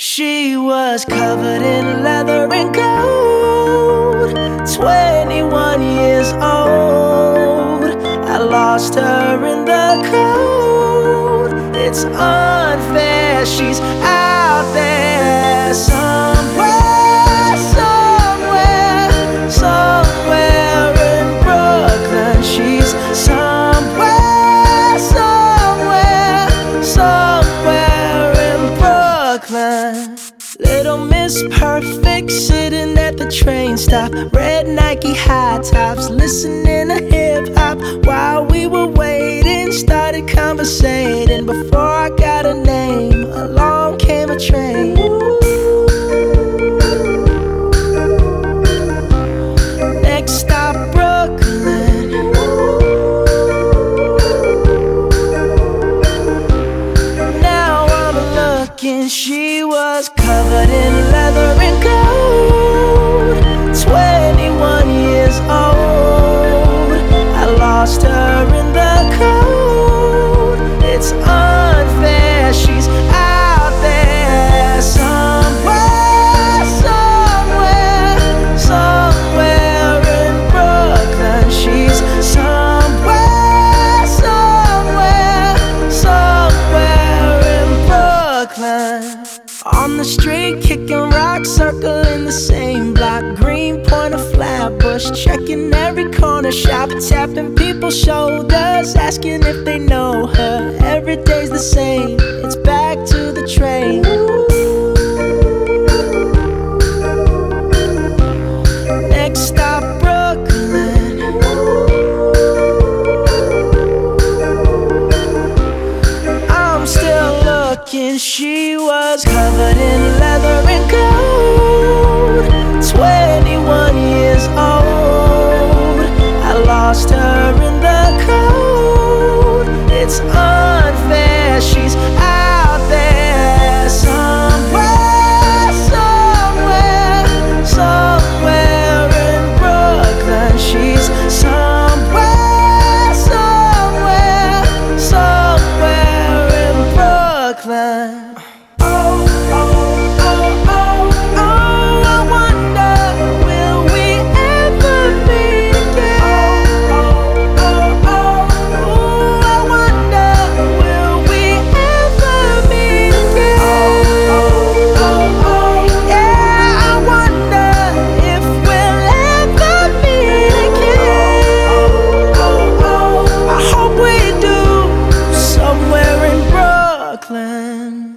She was covered in leather and gold, 21 years old. I lost her in the cold. It's unfair, she's out there somewhere, Little Miss Perfect sitting at the train stop. Red Nike high tops, listening to hip hop while we were waiting. Started conversating looking, she was covered in leather and gold. 21 years old. I lost her Checking every corner shop, tapping people's shoulders, asking if they know her. Every day's the same, it's back to the train. Next stop, Brooklyn. I'm still looking. She was covered in time